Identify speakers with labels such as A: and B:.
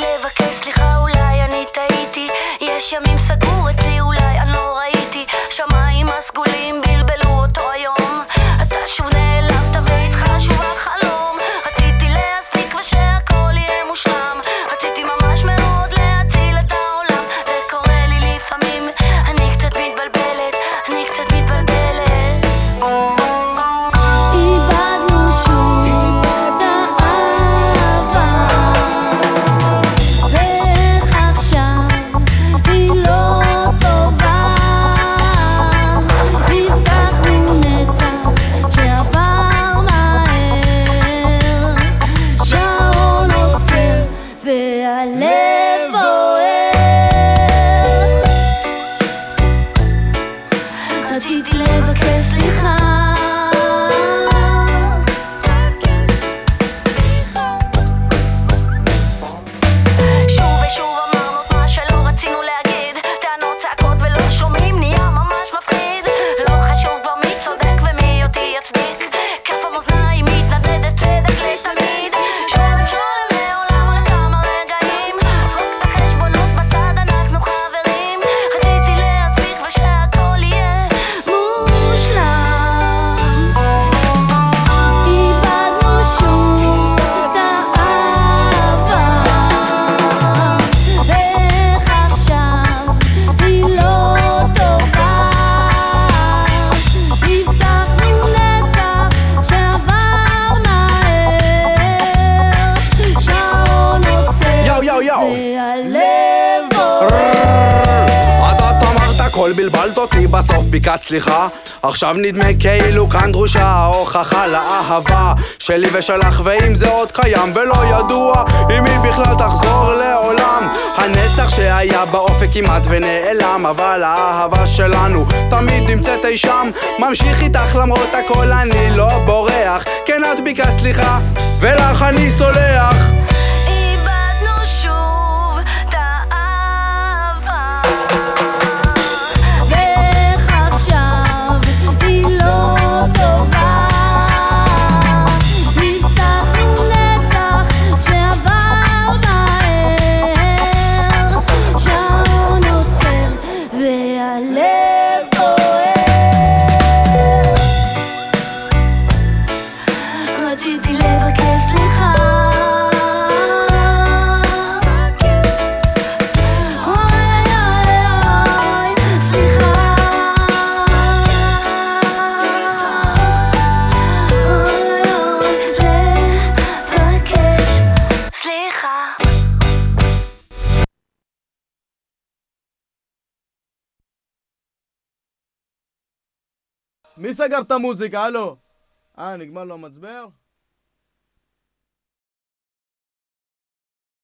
A: לבקש סליחה והלב בוער רציתי לבקש סליחה. אז את אמרת הכל בלבלת אותי בסוף ביקשת סליחה. עכשיו נדמה כאילו כאן דרושה ההוכחה לאהבה שלי ושלך ואם זה עוד קיים ולא ידוע אם היא בכלל תחזור לעולם. הנצח שהיה באופק כמעט ונעלם אבל האהבה שלנו תמיד נמצאת אי שם. ממשיך איתך למרות הכל אני לא בורח. כן את ביקשת סליחה ולך אני סולח
B: מי סגר את המוזיקה? הלו? אה, נגמר לו המצבר?